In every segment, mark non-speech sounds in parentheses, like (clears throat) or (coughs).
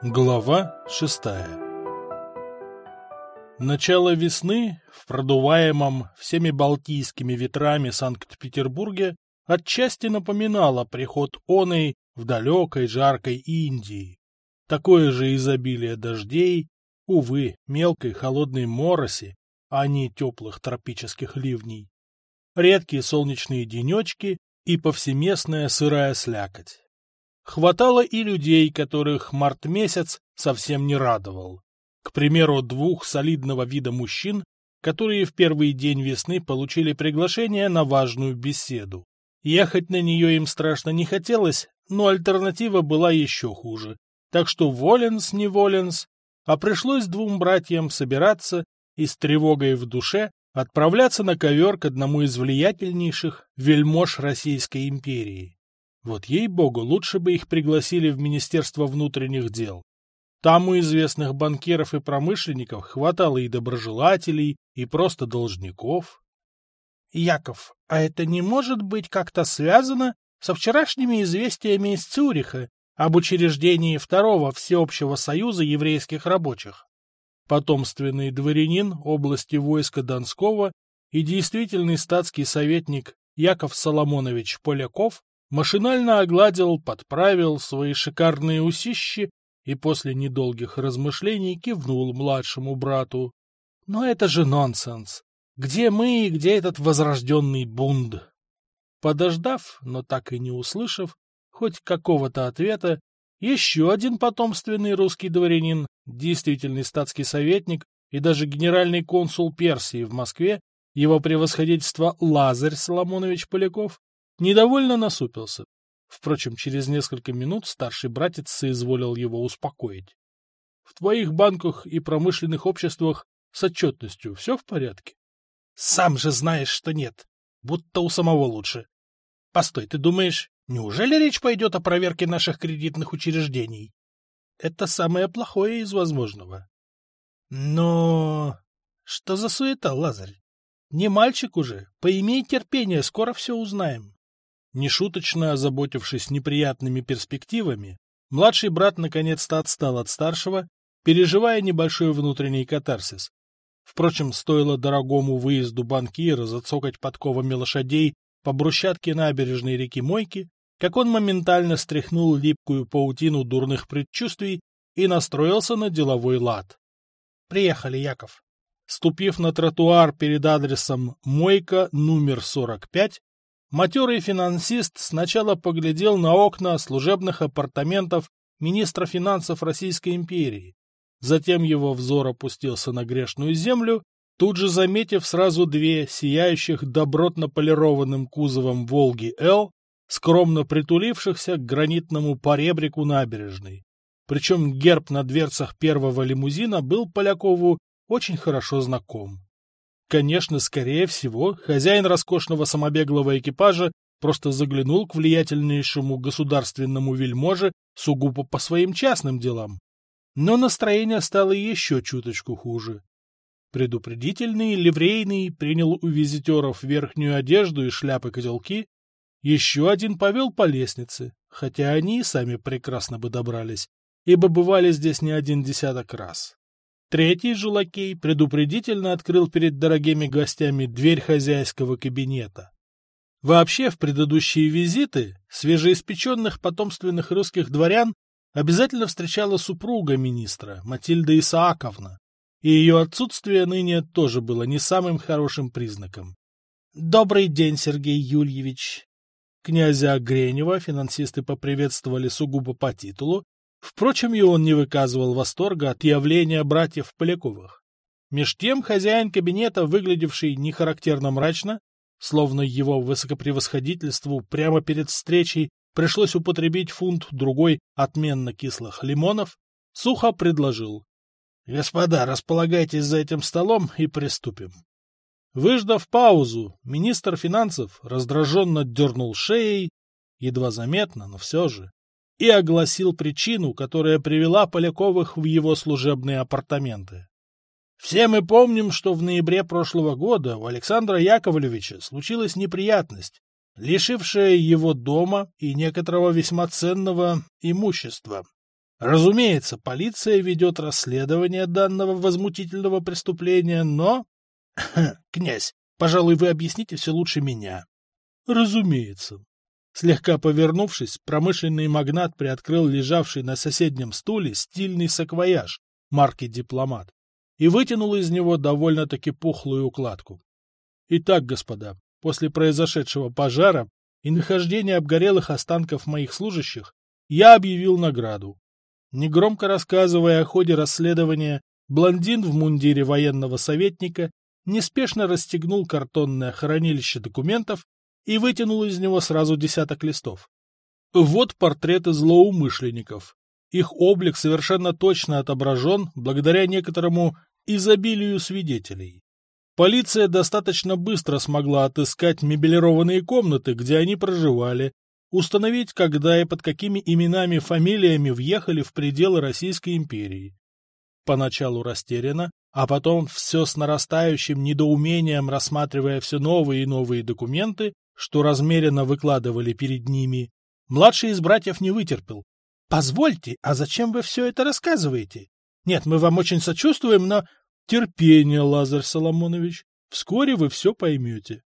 Глава шестая Начало весны в продуваемом всеми балтийскими ветрами Санкт-Петербурге отчасти напоминало приход оной в далекой жаркой Индии. Такое же изобилие дождей, увы, мелкой холодной мороси, а не теплых тропических ливней. Редкие солнечные денечки и повсеместная сырая слякоть. Хватало и людей, которых март месяц совсем не радовал. К примеру, двух солидного вида мужчин, которые в первый день весны получили приглашение на важную беседу. Ехать на нее им страшно не хотелось, но альтернатива была еще хуже. Так что воленс не воленс, а пришлось двум братьям собираться и с тревогой в душе отправляться на ковер к одному из влиятельнейших вельмож Российской империи. Вот ей-богу, лучше бы их пригласили в Министерство внутренних дел. Там у известных банкиров и промышленников хватало и доброжелателей, и просто должников. — Яков, а это не может быть как-то связано со вчерашними известиями из Цюриха об учреждении Второго Всеобщего Союза еврейских рабочих? Потомственный дворянин области войска Донского и действительный статский советник Яков Соломонович Поляков машинально огладил, подправил свои шикарные усищи и после недолгих размышлений кивнул младшему брату. Но это же нонсенс. Где мы и где этот возрожденный бунд? Подождав, но так и не услышав, хоть какого-то ответа, еще один потомственный русский дворянин, действительный статский советник и даже генеральный консул Персии в Москве, его превосходительство Лазарь Соломонович Поляков, Недовольно насупился. Впрочем, через несколько минут старший братец соизволил его успокоить. — В твоих банках и промышленных обществах с отчетностью все в порядке? — Сам же знаешь, что нет. Будто у самого лучше. — Постой, ты думаешь, неужели речь пойдет о проверке наших кредитных учреждений? — Это самое плохое из возможного. — Но... Что за суета, Лазарь? Не мальчик уже. Поимей терпение, скоро все узнаем. Нешуточно озаботившись неприятными перспективами, младший брат наконец-то отстал от старшего, переживая небольшой внутренний катарсис. Впрочем, стоило дорогому выезду банкира зацокать подковами лошадей по брусчатке набережной реки Мойки, как он моментально стряхнул липкую паутину дурных предчувствий и настроился на деловой лад. «Приехали, Яков». Ступив на тротуар перед адресом «Мойка, номер 45», Матерый финансист сначала поглядел на окна служебных апартаментов министра финансов Российской империи. Затем его взор опустился на грешную землю, тут же заметив сразу две сияющих добротно полированным кузовом «Волги-Л», скромно притулившихся к гранитному поребрику набережной. Причем герб на дверцах первого лимузина был Полякову очень хорошо знаком. Конечно, скорее всего, хозяин роскошного самобеглого экипажа просто заглянул к влиятельнейшему государственному вельможе сугубо по своим частным делам. Но настроение стало еще чуточку хуже. Предупредительный ливрейный принял у визитеров верхнюю одежду и шляпы-котелки, еще один повел по лестнице, хотя они и сами прекрасно бы добрались, ибо бывали здесь не один десяток раз. Третий же предупредительно открыл перед дорогими гостями дверь хозяйского кабинета. Вообще, в предыдущие визиты свежеиспеченных потомственных русских дворян обязательно встречала супруга министра, Матильда Исааковна, и ее отсутствие ныне тоже было не самым хорошим признаком. «Добрый день, Сергей Юльевич!» Князя Гренева финансисты поприветствовали сугубо по титулу, Впрочем, и он не выказывал восторга от явления братьев Поляковых. Меж тем хозяин кабинета, выглядевший нехарактерно мрачно, словно его высокопревосходительству прямо перед встречей пришлось употребить фунт другой отменно кислых лимонов, сухо предложил. — Господа, располагайтесь за этим столом и приступим. Выждав паузу, министр финансов раздраженно дернул шеей, едва заметно, но все же, и огласил причину, которая привела Поляковых в его служебные апартаменты. Все мы помним, что в ноябре прошлого года у Александра Яковлевича случилась неприятность, лишившая его дома и некоторого весьма ценного имущества. Разумеется, полиция ведет расследование данного возмутительного преступления, но... (clears throat) Князь, пожалуй, вы объясните все лучше меня. Разумеется. Слегка повернувшись, промышленный магнат приоткрыл лежавший на соседнем стуле стильный саквояж марки «Дипломат» и вытянул из него довольно-таки пухлую укладку. Итак, господа, после произошедшего пожара и нахождения обгорелых останков моих служащих, я объявил награду. Негромко рассказывая о ходе расследования, блондин в мундире военного советника неспешно расстегнул картонное хранилище документов и вытянул из него сразу десяток листов. Вот портреты злоумышленников. Их облик совершенно точно отображен благодаря некоторому изобилию свидетелей. Полиция достаточно быстро смогла отыскать мебелированные комнаты, где они проживали, установить, когда и под какими именами фамилиями въехали в пределы Российской империи. Поначалу растерянно, а потом все с нарастающим недоумением рассматривая все новые и новые документы, что размеренно выкладывали перед ними, младший из братьев не вытерпел. — Позвольте, а зачем вы все это рассказываете? Нет, мы вам очень сочувствуем, но... — Терпение, Лазарь Соломонович, вскоре вы все поймете.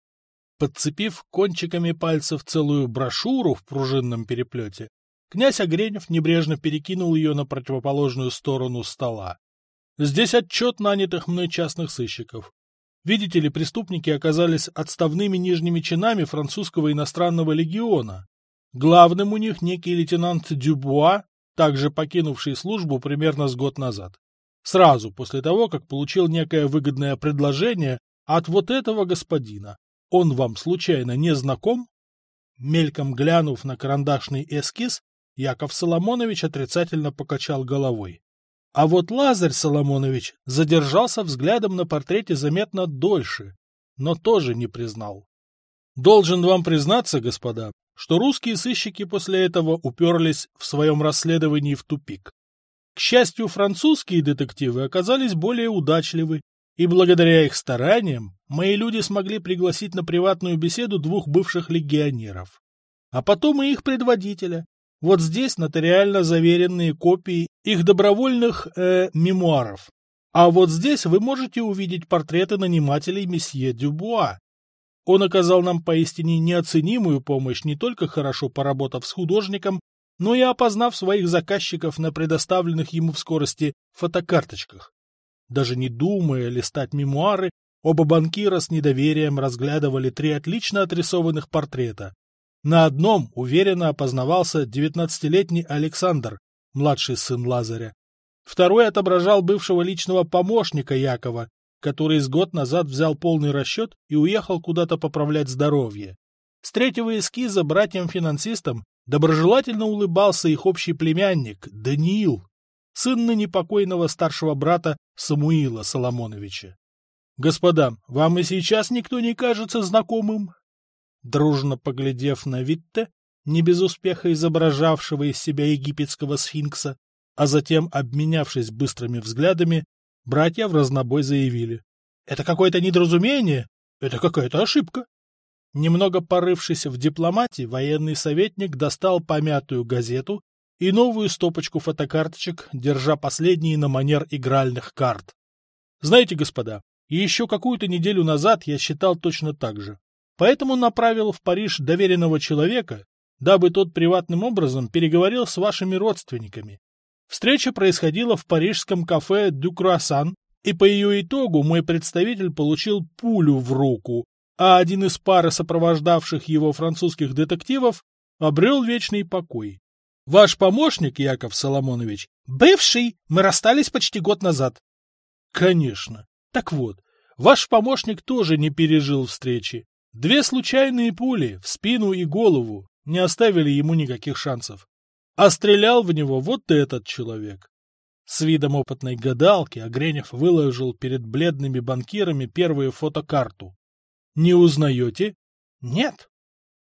Подцепив кончиками пальцев целую брошюру в пружинном переплете, князь Огренев небрежно перекинул ее на противоположную сторону стола. Здесь отчет нанятых мной частных сыщиков. Видите ли, преступники оказались отставными нижними чинами французского иностранного легиона. Главным у них некий лейтенант Дюбуа, также покинувший службу примерно с год назад. Сразу после того, как получил некое выгодное предложение от вот этого господина. Он вам случайно не знаком? Мельком глянув на карандашный эскиз, Яков Соломонович отрицательно покачал головой. А вот Лазарь Соломонович задержался взглядом на портрете заметно дольше, но тоже не признал. Должен вам признаться, господа, что русские сыщики после этого уперлись в своем расследовании в тупик. К счастью, французские детективы оказались более удачливы, и благодаря их стараниям мои люди смогли пригласить на приватную беседу двух бывших легионеров. А потом и их предводителя, вот здесь нотариально заверенные копии их добровольных э, мемуаров. А вот здесь вы можете увидеть портреты нанимателей месье Дюбуа. Он оказал нам поистине неоценимую помощь, не только хорошо поработав с художником, но и опознав своих заказчиков на предоставленных ему в скорости фотокарточках. Даже не думая листать мемуары, оба банкира с недоверием разглядывали три отлично отрисованных портрета, на одном уверенно опознавался девятнадцатилетний Александр, младший сын Лазаря. Второй отображал бывшего личного помощника Якова, который с год назад взял полный расчет и уехал куда-то поправлять здоровье. С третьего эскиза братьям-финансистам доброжелательно улыбался их общий племянник Даниил, сын ныне покойного старшего брата Самуила Соломоновича. Господа, вам и сейчас никто не кажется знакомым? Дружно поглядев на Витте, не без успеха изображавшего из себя египетского сфинкса, а затем, обменявшись быстрыми взглядами, братья в разнобой заявили. — Это какое-то недоразумение, это какая-то ошибка. Немного порывшись в дипломате, военный советник достал помятую газету и новую стопочку фотокарточек, держа последние на манер игральных карт. Знаете, господа, еще какую-то неделю назад я считал точно так же поэтому направил в Париж доверенного человека, дабы тот приватным образом переговорил с вашими родственниками. Встреча происходила в парижском кафе «Дю Круассан», и по ее итогу мой представитель получил пулю в руку, а один из пары сопровождавших его французских детективов обрел вечный покой. Ваш помощник, Яков Соломонович, бывший, мы расстались почти год назад. Конечно. Так вот, ваш помощник тоже не пережил встречи. Две случайные пули в спину и голову не оставили ему никаких шансов. А стрелял в него вот этот человек. С видом опытной гадалки Огренев выложил перед бледными банкирами первую фотокарту. «Не узнаете?» «Нет».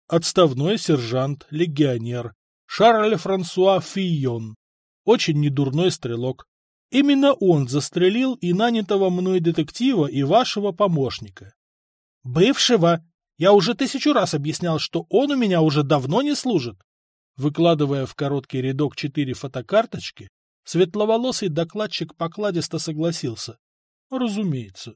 Отставной сержант, легионер, Шарль Франсуа Фийон. Очень недурной стрелок. Именно он застрелил и нанятого мной детектива, и вашего помощника. «Бывшего!» Я уже тысячу раз объяснял, что он у меня уже давно не служит. Выкладывая в короткий рядок четыре фотокарточки, Светловолосый докладчик покладисто согласился. Разумеется.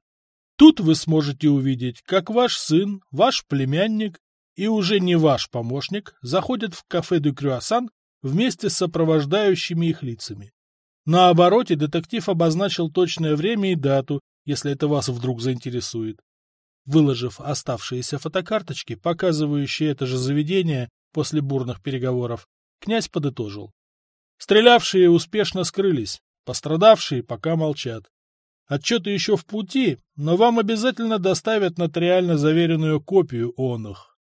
Тут вы сможете увидеть, как ваш сын, ваш племянник и уже не ваш помощник заходят в кафе «Дю Крюасан» вместе с сопровождающими их лицами. На обороте детектив обозначил точное время и дату, если это вас вдруг заинтересует. Выложив оставшиеся фотокарточки, показывающие это же заведение после бурных переговоров, князь подытожил. Стрелявшие успешно скрылись, пострадавшие пока молчат. Отчеты еще в пути, но вам обязательно доставят нотариально заверенную копию он их.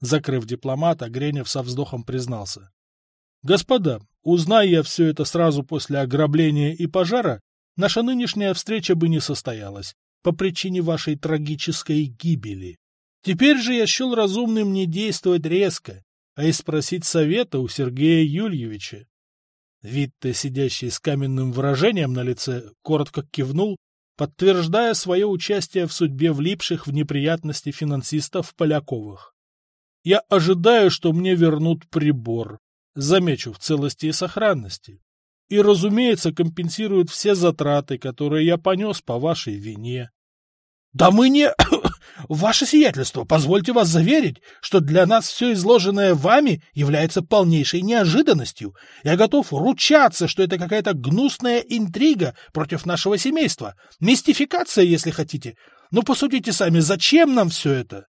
Закрыв дипломата, Гренев со вздохом признался. Господа, узнай я все это сразу после ограбления и пожара, наша нынешняя встреча бы не состоялась по причине вашей трагической гибели. Теперь же я счел разумным не действовать резко, а и спросить совета у Сергея Юльевича. Витте, сидящий с каменным выражением на лице, коротко кивнул, подтверждая свое участие в судьбе влипших в неприятности финансистов Поляковых. Я ожидаю, что мне вернут прибор, замечу, в целости и сохранности. И, разумеется, компенсируют все затраты, которые я понес по вашей вине. — Да мы не... (coughs) Ваше сиятельство, позвольте вас заверить, что для нас все изложенное вами является полнейшей неожиданностью. Я готов ручаться, что это какая-то гнусная интрига против нашего семейства. Мистификация, если хотите. Но посудите сами, зачем нам все это?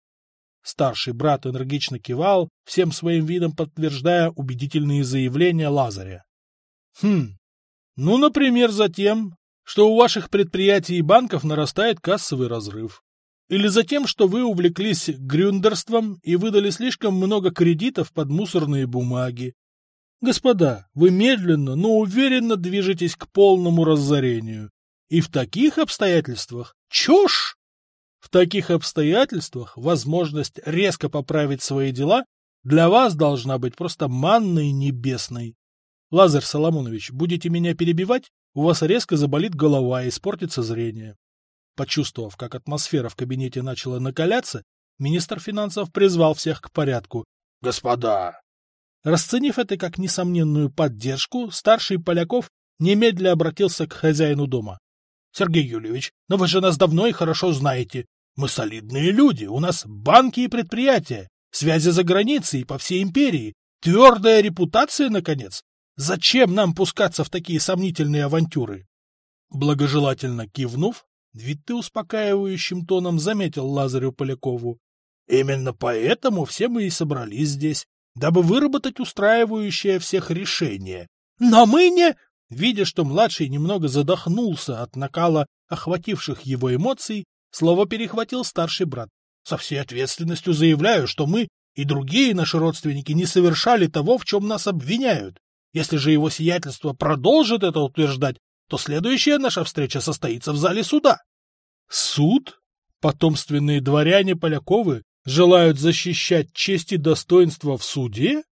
Старший брат энергично кивал, всем своим видом подтверждая убедительные заявления Лазаря. Хм, ну, например, за тем, что у ваших предприятий и банков нарастает кассовый разрыв. Или за тем, что вы увлеклись грюндерством и выдали слишком много кредитов под мусорные бумаги. Господа, вы медленно, но уверенно движетесь к полному разорению. И в таких обстоятельствах чушь! В таких обстоятельствах возможность резко поправить свои дела для вас должна быть просто манной небесной. Лазарь Соломонович, будете меня перебивать, у вас резко заболит голова и испортится зрение. Почувствовав, как атмосфера в кабинете начала накаляться, министр финансов призвал всех к порядку. «Господа!» Расценив это как несомненную поддержку, старший Поляков немедля обратился к хозяину дома. Сергей Юльевич, но вы же нас давно и хорошо знаете. Мы солидные люди, у нас банки и предприятия, связи за границей и по всей империи, твердая репутация, наконец. Зачем нам пускаться в такие сомнительные авантюры? Благожелательно кивнув, Витты успокаивающим тоном заметил Лазарю Полякову. Именно поэтому все мы и собрались здесь, дабы выработать устраивающее всех решение. Но мы не... Видя, что младший немного задохнулся от накала охвативших его эмоций, слово перехватил старший брат. Со всей ответственностью заявляю, что мы и другие наши родственники не совершали того, в чем нас обвиняют. Если же его сиятельство продолжит это утверждать, то следующая наша встреча состоится в зале суда. Суд? Потомственные дворяне Поляковы желают защищать честь и достоинство в суде?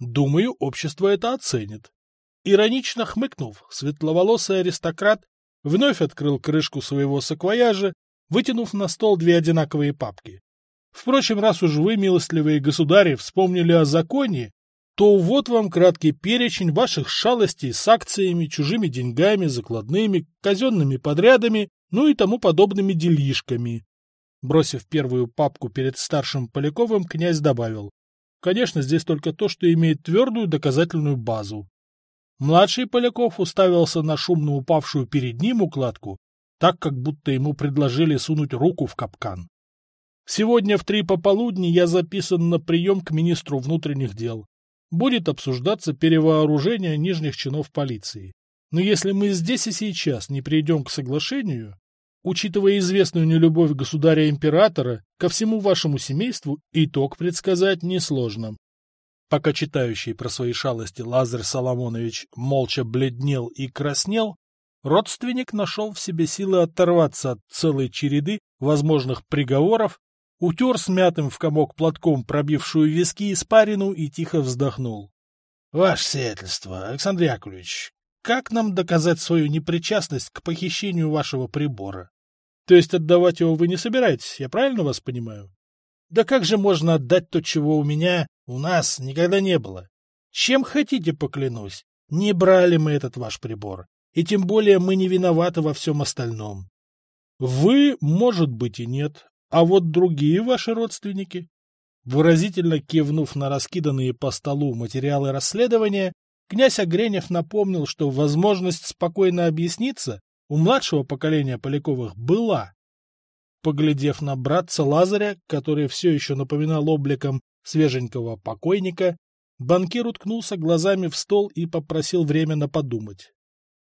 Думаю, общество это оценит. Иронично хмыкнув, светловолосый аристократ вновь открыл крышку своего саквояжа, вытянув на стол две одинаковые папки. Впрочем, раз уж вы, милостливые государи, вспомнили о законе, то вот вам краткий перечень ваших шалостей с акциями, чужими деньгами, закладными, казенными подрядами, ну и тому подобными делишками. Бросив первую папку перед старшим Поляковым, князь добавил. Конечно, здесь только то, что имеет твердую доказательную базу. Младший Поляков уставился на шумно упавшую перед ним укладку, так как будто ему предложили сунуть руку в капкан. Сегодня в три пополудни я записан на прием к министру внутренних дел будет обсуждаться перевооружение нижних чинов полиции. Но если мы здесь и сейчас не придем к соглашению, учитывая известную нелюбовь государя-императора ко всему вашему семейству, итог предсказать несложно. Пока читающий про свои шалости Лазарь Соломонович молча бледнел и краснел, родственник нашел в себе силы оторваться от целой череды возможных приговоров утер смятым в комок платком пробившую виски испарину и тихо вздохнул. — Ваше сиятельство, Александр Яковлевич, как нам доказать свою непричастность к похищению вашего прибора? То есть отдавать его вы не собираетесь, я правильно вас понимаю? Да как же можно отдать то, чего у меня, у нас никогда не было? Чем хотите, поклянусь. Не брали мы этот ваш прибор, и тем более мы не виноваты во всем остальном. Вы, может быть, и нет, а вот другие ваши родственники. Выразительно кивнув на раскиданные по столу материалы расследования, князь Огренев напомнил, что возможность спокойно объясниться у младшего поколения Поляковых была. Поглядев на братца Лазаря, который все еще напоминал обликом свеженького покойника, банкир уткнулся глазами в стол и попросил временно подумать.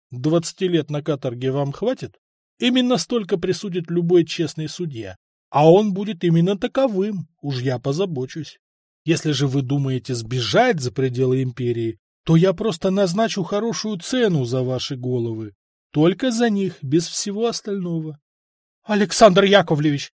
«Двадцати лет на каторге вам хватит? Именно столько присудит любой честный судья. А он будет именно таковым, уж я позабочусь. Если же вы думаете сбежать за пределы империи, то я просто назначу хорошую цену за ваши головы. Только за них, без всего остального. — Александр Яковлевич!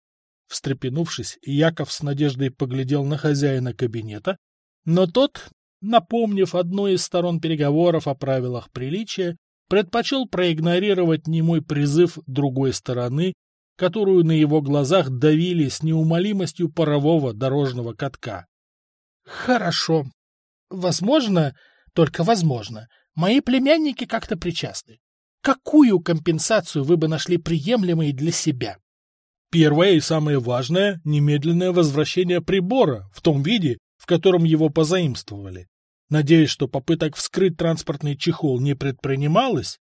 Встрепенувшись, Яков с надеждой поглядел на хозяина кабинета, но тот, напомнив одной из сторон переговоров о правилах приличия, предпочел проигнорировать немой призыв другой стороны которую на его глазах давили с неумолимостью парового дорожного катка. «Хорошо. Возможно, только возможно, мои племянники как-то причастны. Какую компенсацию вы бы нашли приемлемой для себя?» Первое и самое важное – немедленное возвращение прибора в том виде, в котором его позаимствовали. Надеюсь, что попыток вскрыть транспортный чехол не предпринималось?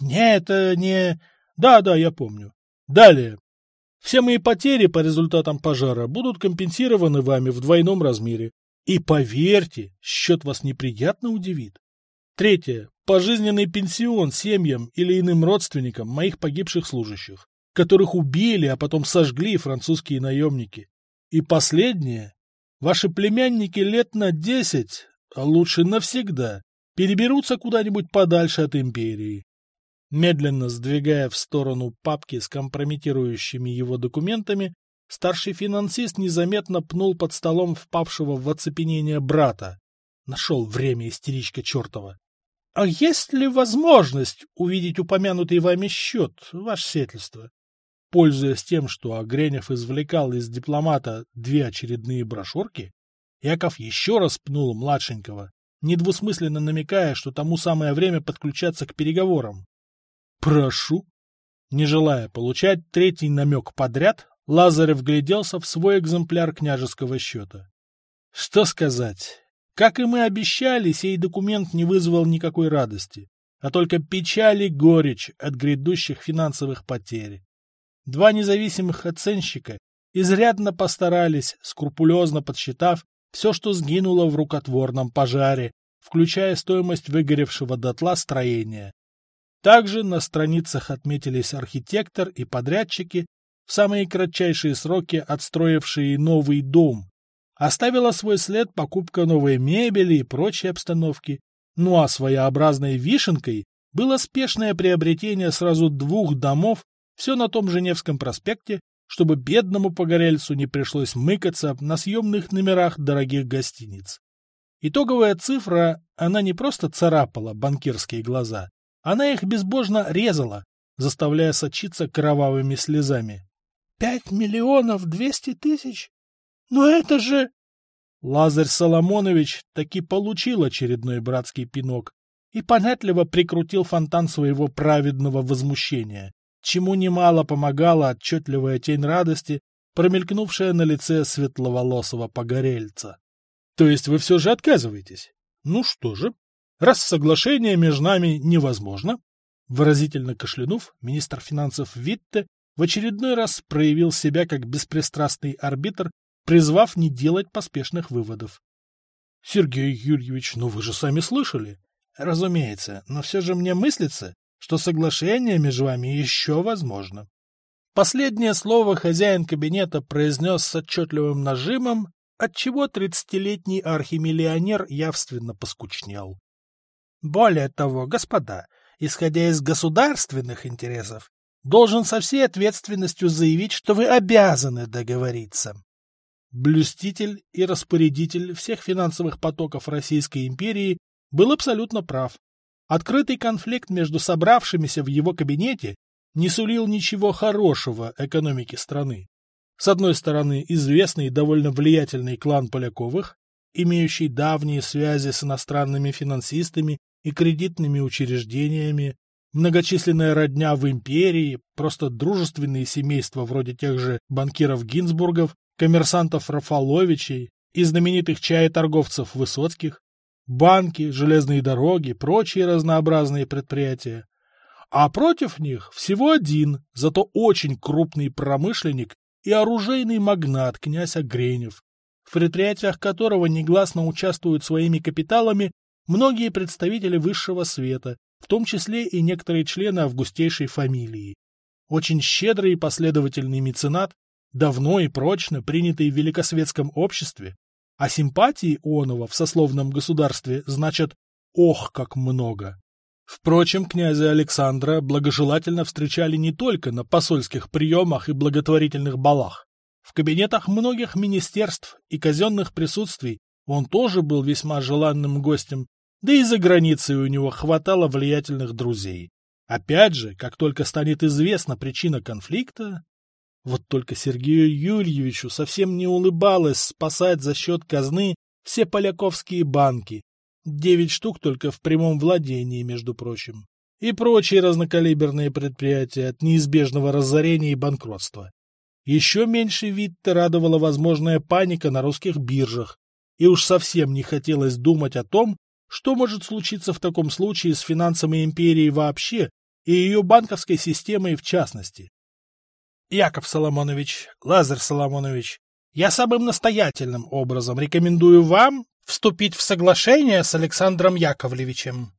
Нет, это не... Да, да, я помню. Далее. Все мои потери по результатам пожара будут компенсированы вами в двойном размере. И поверьте, счет вас неприятно удивит. Третье. Пожизненный пенсион семьям или иным родственникам моих погибших служащих, которых убили, а потом сожгли французские наемники. И последнее. Ваши племянники лет на десять, а лучше навсегда, переберутся куда-нибудь подальше от империи. Медленно сдвигая в сторону папки с компрометирующими его документами, старший финансист незаметно пнул под столом впавшего в оцепенение брата. Нашел время истеричка чертова. — А есть ли возможность увидеть упомянутый вами счет, ваше сетельство? Пользуясь тем, что Огренев извлекал из дипломата две очередные брошюрки, Яков еще раз пнул младшенького, недвусмысленно намекая, что тому самое время подключаться к переговорам. «Прошу». Не желая получать третий намек подряд, Лазарев гляделся в свой экземпляр княжеского счета. Что сказать? Как и мы обещали, сей документ не вызвал никакой радости, а только печаль и горечь от грядущих финансовых потерь. Два независимых оценщика изрядно постарались, скрупулезно подсчитав все, что сгинуло в рукотворном пожаре, включая стоимость выгоревшего дотла строения, также на страницах отметились архитектор и подрядчики, в самые кратчайшие сроки отстроившие новый дом. Оставила свой след покупка новой мебели и прочей обстановки. Ну а своеобразной вишенкой было спешное приобретение сразу двух домов, все на том же Невском проспекте, чтобы бедному погорельцу не пришлось мыкаться на съемных номерах дорогих гостиниц. Итоговая цифра, она не просто царапала банкирские глаза, она их безбожно резала, заставляя сочиться кровавыми слезами. — Пять миллионов двести тысяч? Но это же... Лазарь Соломонович таки получил очередной братский пинок и понятливо прикрутил фонтан своего праведного возмущения, чему немало помогала отчетливая тень радости, промелькнувшая на лице светловолосого погорельца. — То есть вы все же отказываетесь? Ну что же, Раз соглашение между нами невозможно, выразительно кашлянув, министр финансов Витте в очередной раз проявил себя как беспристрастный арбитр, призвав не делать поспешных выводов. — Сергей Юрьевич, ну вы же сами слышали. — Разумеется, но все же мне мыслится, что соглашение между вами еще возможно. Последнее слово хозяин кабинета произнес с отчетливым нажимом, отчего тридцатилетний архимиллионер явственно поскучнел. Более того, господа, исходя из государственных интересов, должен со всей ответственностью заявить, что вы обязаны договориться. Блюститель и распорядитель всех финансовых потоков Российской империи был абсолютно прав. Открытый конфликт между собравшимися в его кабинете не сулил ничего хорошего экономике страны. С одной стороны, известный и довольно влиятельный клан Поляковых, имеющий давние связи с иностранными финансистами и кредитными учреждениями, многочисленная родня в империи, просто дружественные семейства вроде тех же банкиров Гинзбургов, коммерсантов Рафаловичей и знаменитых чаеторговцев Высоцких, банки, железные дороги, прочие разнообразные предприятия. А против них всего один, зато очень крупный промышленник и оружейный магнат князь Огренев, в предприятиях которого негласно участвуют своими капиталами многие представители высшего света, в том числе и некоторые члены августейшей фамилии. Очень щедрый и последовательный меценат, давно и прочно принятый в великосветском обществе, а симпатии Онова в сословном государстве значат «ох, как много». Впрочем, князя Александра благожелательно встречали не только на посольских приемах и благотворительных балах. В кабинетах многих министерств и казенных присутствий он тоже был весьма желанным гостем, да и за границей у него хватало влиятельных друзей. Опять же, как только станет известна причина конфликта... Вот только Сергею Юрьевичу совсем не улыбалось спасать за счет казны все поляковские банки, девять штук только в прямом владении, между прочим, и прочие разнокалиберные предприятия от неизбежного разорения и банкротства. Еще меньше Витте радовала возможная паника на русских биржах, и уж совсем не хотелось думать о том, что может случиться в таком случае с финансами империи вообще и ее банковской системой в частности. Яков Соломонович, Лазарь Соломонович, я самым настоятельным образом рекомендую вам вступить в соглашение с Александром Яковлевичем.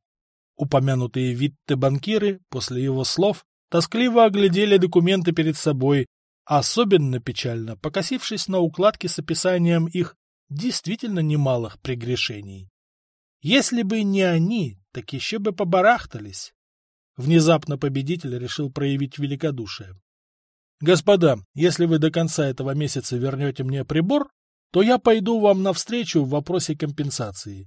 Упомянутые Витте-банкиры после его слов тоскливо оглядели документы перед собой Особенно печально, покосившись на укладки с описанием их действительно немалых прегрешений. Если бы не они, так еще бы побарахтались. Внезапно победитель решил проявить великодушие. «Господа, если вы до конца этого месяца вернете мне прибор, то я пойду вам навстречу в вопросе компенсации.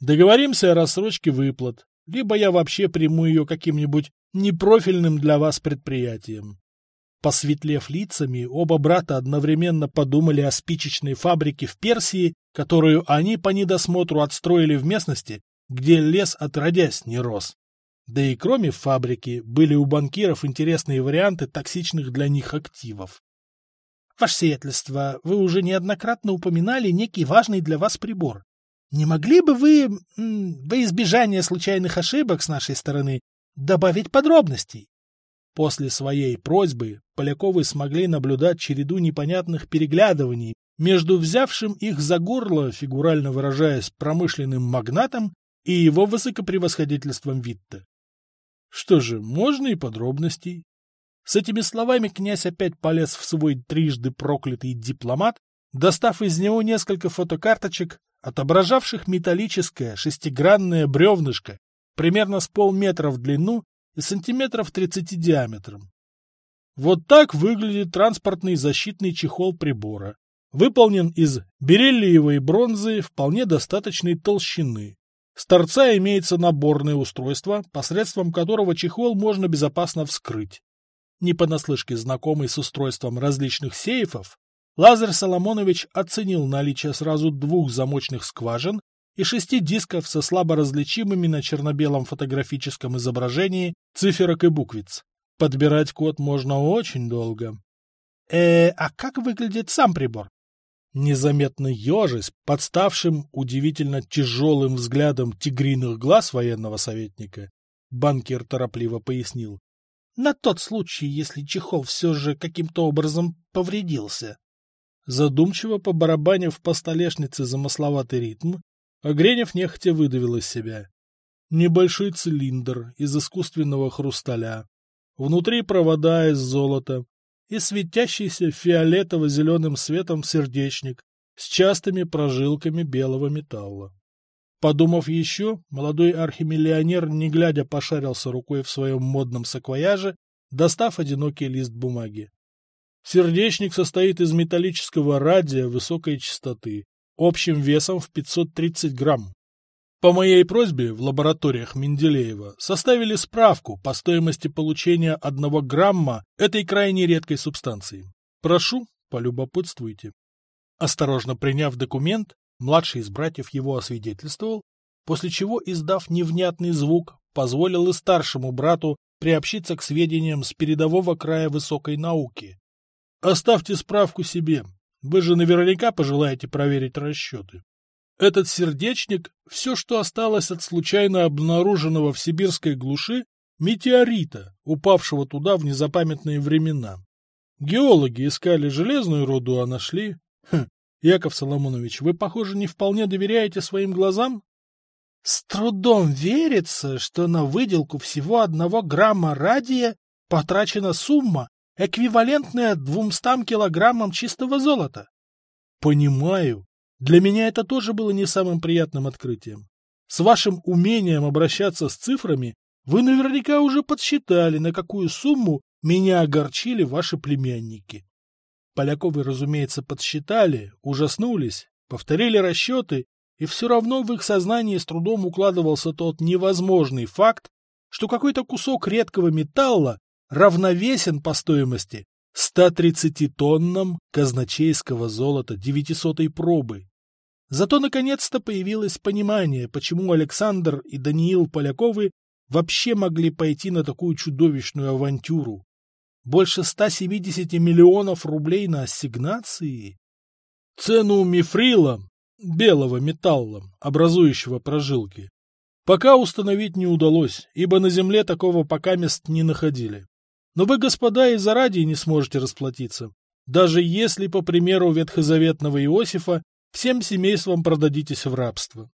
Договоримся о рассрочке выплат, либо я вообще приму ее каким-нибудь непрофильным для вас предприятием. Посветлев лицами, оба брата одновременно подумали о спичечной фабрике в Персии, которую они по недосмотру отстроили в местности, где лес отродясь не рос. Да и кроме фабрики были у банкиров интересные варианты токсичных для них активов. Ваше сиятельство, вы уже неоднократно упоминали некий важный для вас прибор. Не могли бы вы, во избежание случайных ошибок с нашей стороны, добавить подробностей? После своей просьбы Поляковы смогли наблюдать череду непонятных переглядываний между взявшим их за горло, фигурально выражаясь, промышленным магнатом и его высокопревосходительством Витте. Что же, можно и подробностей. С этими словами князь опять полез в свой трижды проклятый дипломат, достав из него несколько фотокарточек, отображавших металлическое шестигранное бревнышко примерно с полметра в длину и сантиметров 30 диаметром. Вот так выглядит транспортный защитный чехол прибора. Выполнен из бериллиевой бронзы вполне достаточной толщины. С торца имеется наборное устройство, посредством которого чехол можно безопасно вскрыть. Не понаслышке знакомый с устройством различных сейфов, Лазарь Соломонович оценил наличие сразу двух замочных скважин и шести дисков со слабо различимыми на черно-белом фотографическом изображении циферок и буквиц. Подбирать код можно очень долго. Э, а как выглядит сам прибор? Незаметно ежись, подставшим удивительно тяжелым взглядом тигриных глаз военного советника, банкир торопливо пояснил. На тот случай, если чехол все же каким-то образом повредился. Задумчиво побарабанив по столешнице замысловатый ритм, Огренев нехотя выдавил из себя. Небольшой цилиндр из искусственного хрусталя. Внутри провода из золота и светящийся фиолетово-зеленым светом сердечник с частыми прожилками белого металла. Подумав еще, молодой архимиллионер, не глядя, пошарился рукой в своем модном саквояже, достав одинокий лист бумаги. Сердечник состоит из металлического радия высокой частоты, общим весом в 530 грамм. По моей просьбе в лабораториях Менделеева составили справку по стоимости получения одного грамма этой крайне редкой субстанции. Прошу, полюбопытствуйте. Осторожно приняв документ, младший из братьев его освидетельствовал после чего, издав невнятный звук, позволил и старшему брату приобщиться к сведениям с передового края высокой науки. Оставьте справку себе, вы же наверняка пожелаете проверить расчеты. Этот сердечник — все, что осталось от случайно обнаруженного в сибирской глуши метеорита, упавшего туда в незапамятные времена. Геологи искали железную руду, а нашли... Хм, Яков Соломонович, вы, похоже, не вполне доверяете своим глазам? С трудом верится, что на выделку всего одного грамма радия потрачена сумма, эквивалентная двумстам килограммам чистого золота. Понимаю. Для меня это тоже было не самым приятным открытием. С вашим умением обращаться с цифрами вы наверняка уже подсчитали, на какую сумму меня огорчили ваши племянники. Поляковы, разумеется, подсчитали, ужаснулись, повторили расчеты, и все равно в их сознании с трудом укладывался тот невозможный факт, что какой-то кусок редкого металла равновесен по стоимости 130 тоннам казначейского золота 900 пробы. Зато наконец-то появилось понимание, почему Александр и Даниил Поляковы вообще могли пойти на такую чудовищную авантюру. Больше 170 миллионов рублей на ассигнации? Цену мифрила, белого металла, образующего прожилки, пока установить не удалось, ибо на земле такого пока мест не находили. Но вы, господа, и за радий не сможете расплатиться, даже если, по примеру ветхозаветного Иосифа, всем семействам продадитесь в рабство.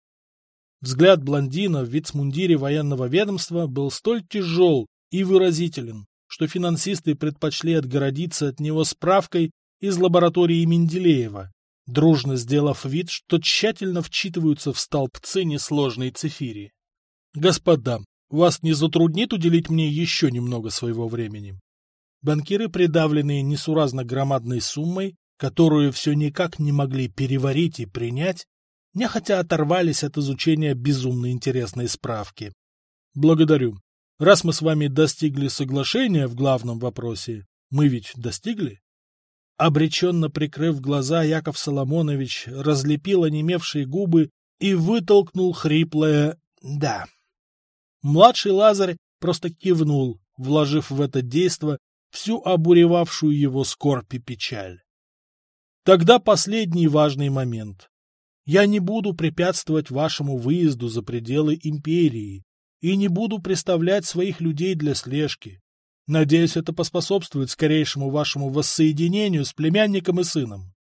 Взгляд блондина в вицмундире военного ведомства был столь тяжел и выразителен, что финансисты предпочли отгородиться от него справкой из лаборатории Менделеева, дружно сделав вид, что тщательно вчитываются в столбцы несложной цифири. «Господа, вас не затруднит уделить мне еще немного своего времени?» Банкиры, придавленные несуразно громадной суммой, которую все никак не могли переварить и принять, нехотя оторвались от изучения безумно интересной справки. «Благодарю. Раз мы с вами достигли соглашения в главном вопросе, мы ведь достигли? Обреченно прикрыв глаза, Яков Соломонович разлепил онемевшие губы и вытолкнул хриплое «да». Младший Лазарь просто кивнул, вложив в это действо всю обуревавшую его скорбь и печаль. Тогда последний важный момент. Я не буду препятствовать вашему выезду за пределы империи, и не буду представлять своих людей для слежки. Надеюсь, это поспособствует скорейшему вашему воссоединению с племянником и сыном.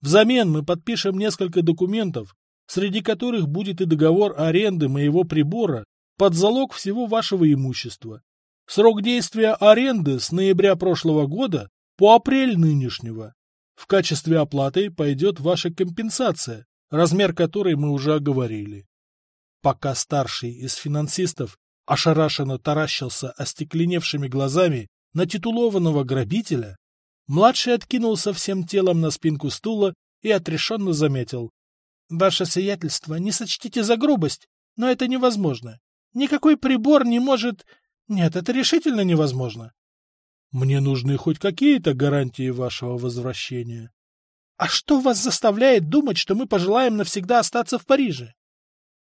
Взамен мы подпишем несколько документов, среди которых будет и договор аренды моего прибора под залог всего вашего имущества. Срок действия аренды с ноября прошлого года по апрель нынешнего. В качестве оплаты пойдет ваша компенсация, размер которой мы уже оговорили. Пока старший из финансистов ошарашенно таращился остекленевшими глазами на титулованного грабителя, младший откинулся всем телом на спинку стула и отрешенно заметил. — Ваше сиятельство, не сочтите за грубость, но это невозможно. Никакой прибор не может... Нет, это решительно невозможно. Мне нужны хоть какие-то гарантии вашего возвращения. А что вас заставляет думать, что мы пожелаем навсегда остаться в Париже?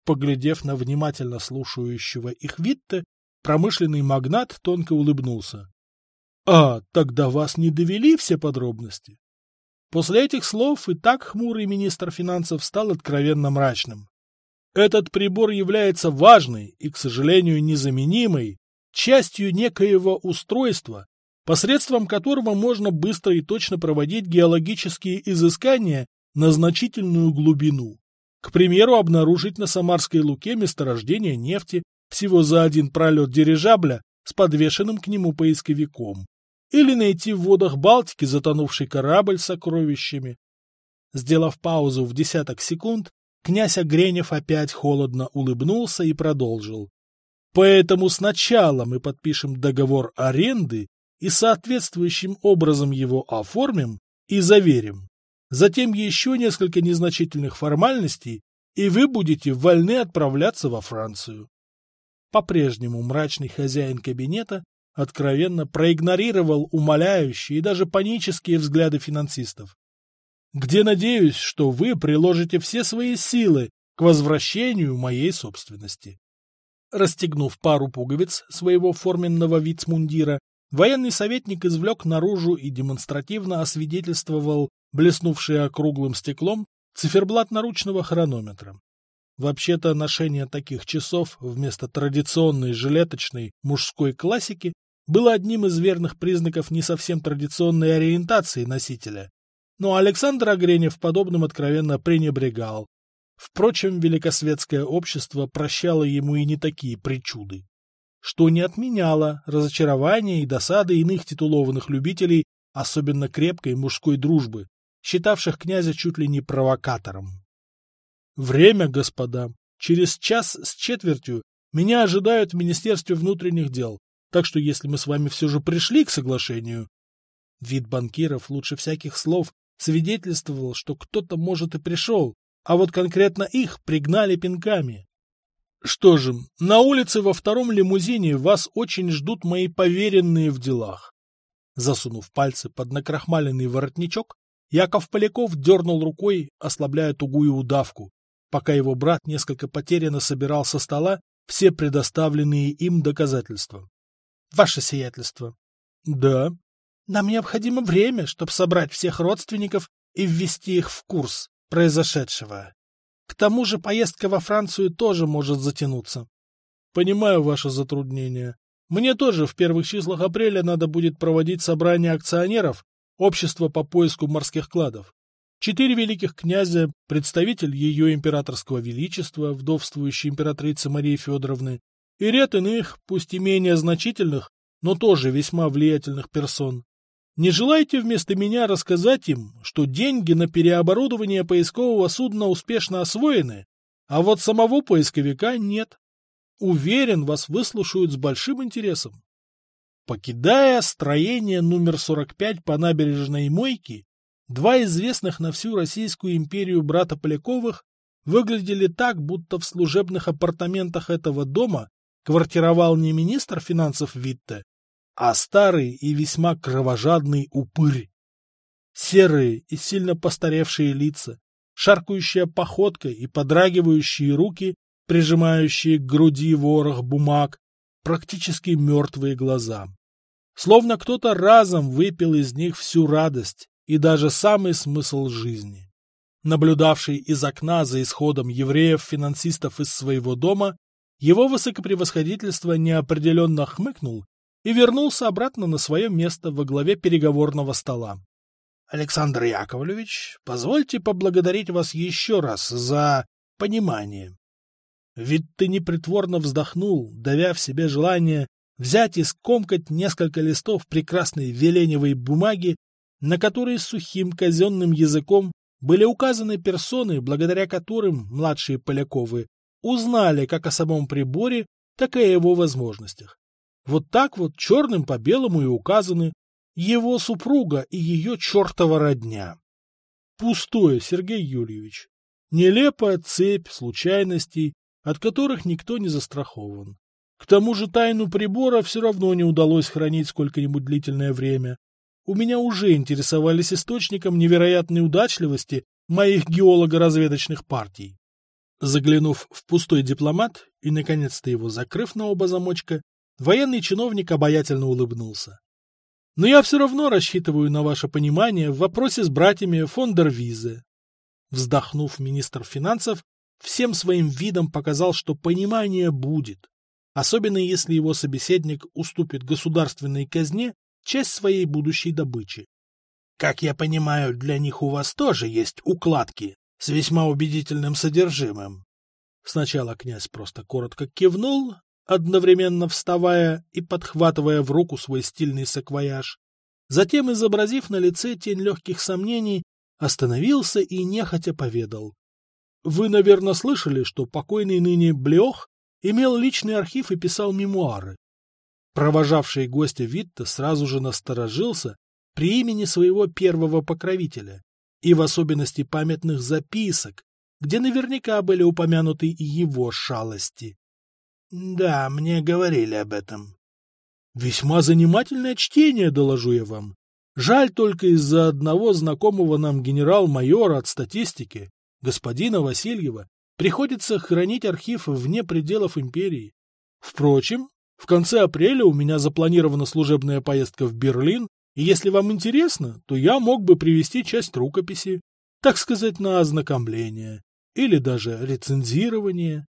Поглядев на внимательно слушающего их Витте, промышленный магнат тонко улыбнулся. — А, тогда вас не довели все подробности? После этих слов и так хмурый министр финансов стал откровенно мрачным. Этот прибор является важной и, к сожалению, незаменимой частью некоего устройства, посредством которого можно быстро и точно проводить геологические изыскания на значительную глубину. К примеру, обнаружить на Самарской Луке месторождение нефти всего за один пролет дирижабля с подвешенным к нему поисковиком. Или найти в водах Балтики затонувший корабль с сокровищами. Сделав паузу в десяток секунд, князь Огренев опять холодно улыбнулся и продолжил. Поэтому сначала мы подпишем договор аренды и соответствующим образом его оформим и заверим затем еще несколько незначительных формальностей, и вы будете вольны отправляться во Францию. По-прежнему мрачный хозяин кабинета откровенно проигнорировал умоляющие и даже панические взгляды финансистов. Где надеюсь, что вы приложите все свои силы к возвращению моей собственности. Расстегнув пару пуговиц своего форменного вицмундира, военный советник извлек наружу и демонстративно освидетельствовал блеснувший округлым стеклом циферблат наручного хронометра. Вообще-то ношение таких часов вместо традиционной жилеточной мужской классики было одним из верных признаков не совсем традиционной ориентации носителя. Но Александр Огренев подобным откровенно пренебрегал. Впрочем, великосветское общество прощало ему и не такие причуды. Что не отменяло разочарования и досады иных титулованных любителей особенно крепкой мужской дружбы, считавших князя чуть ли не провокатором. Время, господа. Через час с четвертью меня ожидают в Министерстве внутренних дел, так что если мы с вами все же пришли к соглашению... Вид банкиров лучше всяких слов свидетельствовал, что кто-то, может, и пришел, а вот конкретно их пригнали пинками. Что же, на улице во втором лимузине вас очень ждут мои поверенные в делах. Засунув пальцы под накрахмаленный воротничок, Яков Поляков дернул рукой, ослабляя тугую удавку, пока его брат несколько потерянно собирал со стола все предоставленные им доказательства. Ваше сиятельство. Да. Нам необходимо время, чтобы собрать всех родственников и ввести их в курс произошедшего. К тому же поездка во Францию тоже может затянуться. Понимаю ваше затруднение. Мне тоже в первых числах апреля надо будет проводить собрание акционеров Общества по поиску морских кладов. Четыре великих князя, представитель ее императорского величества, вдовствующей императрицы Марии Федоровны, и ряд иных, пусть и менее значительных, но тоже весьма влиятельных персон. Не желаете вместо меня рассказать им, что деньги на переоборудование поискового судна успешно освоены, а вот самого поисковика нет? Уверен, вас выслушают с большим интересом. Покидая строение номер 45 по набережной Мойки, Два известных на всю Российскую империю брата Поляковых выглядели так, будто в служебных апартаментах этого дома квартировал не министр финансов Витте, а старый и весьма кровожадный упырь. Серые и сильно постаревшие лица, шаркающая походка и подрагивающие руки, прижимающие к груди ворох бумаг, практически мертвые глаза. Словно кто-то разом выпил из них всю радость, и даже самый смысл жизни. Наблюдавший из окна за исходом евреев-финансистов из своего дома, его высокопревосходительство неопределенно хмыкнул и вернулся обратно на свое место во главе переговорного стола. — Александр Яковлевич, позвольте поблагодарить вас еще раз за понимание. Ведь ты непритворно вздохнул, давя в себе желание взять и скомкать несколько листов прекрасной веленевой бумаги на которой сухим казенным языком были указаны персоны, благодаря которым младшие Поляковы узнали как о самом приборе, так и о его возможностях. Вот так вот черным по белому и указаны его супруга и ее чертова родня. Пустое, Сергей Юрьевич. Нелепая цепь случайностей, от которых никто не застрахован. К тому же тайну прибора все равно не удалось хранить сколько-нибудь длительное время у меня уже интересовались источником невероятной удачливости моих геолого-разведочных партий. Заглянув в пустой дипломат и, наконец-то его закрыв на оба замочка, военный чиновник обаятельно улыбнулся. Но я все равно рассчитываю на ваше понимание в вопросе с братьями фон дер Визе. Вздохнув, министр финансов всем своим видом показал, что понимание будет, особенно если его собеседник уступит государственной казне часть своей будущей добычи. Как я понимаю, для них у вас тоже есть укладки с весьма убедительным содержимым. Сначала князь просто коротко кивнул, одновременно вставая и подхватывая в руку свой стильный саквояж. Затем, изобразив на лице тень легких сомнений, остановился и нехотя поведал. Вы, наверное, слышали, что покойный ныне Блех имел личный архив и писал мемуары. Провожавший гостя Витта сразу же насторожился при имени своего первого покровителя и в особенности памятных записок, где наверняка были упомянуты и его шалости. — Да, мне говорили об этом. — Весьма занимательное чтение, доложу я вам. Жаль только из-за одного знакомого нам генерал-майора от статистики, господина Васильева, Приходится хранить архив вне пределов империи. Впрочем, в конце апреля у меня запланирована служебная поездка в Берлин, и если вам интересно, то я мог бы привести часть рукописи, так сказать, на ознакомление или даже рецензирование.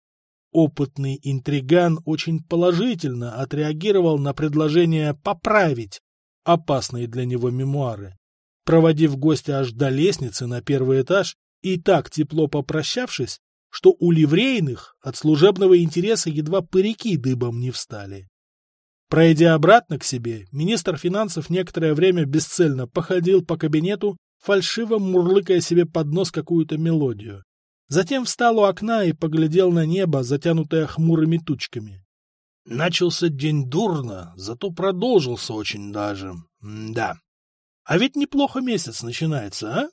Опытный интриган очень положительно отреагировал на предложение поправить опасные для него мемуары. Проводив гостя аж до лестницы на первый этаж и так тепло попрощавшись, что у ливрейных от служебного интереса едва парики дыбом не встали. Пройдя обратно к себе, министр финансов некоторое время бесцельно походил по кабинету, фальшиво мурлыкая себе под нос какую-то мелодию. Затем встал у окна и поглядел на небо, затянутое хмурыми тучками. Начался день дурно, зато продолжился очень даже. М да. А ведь неплохо месяц начинается, а?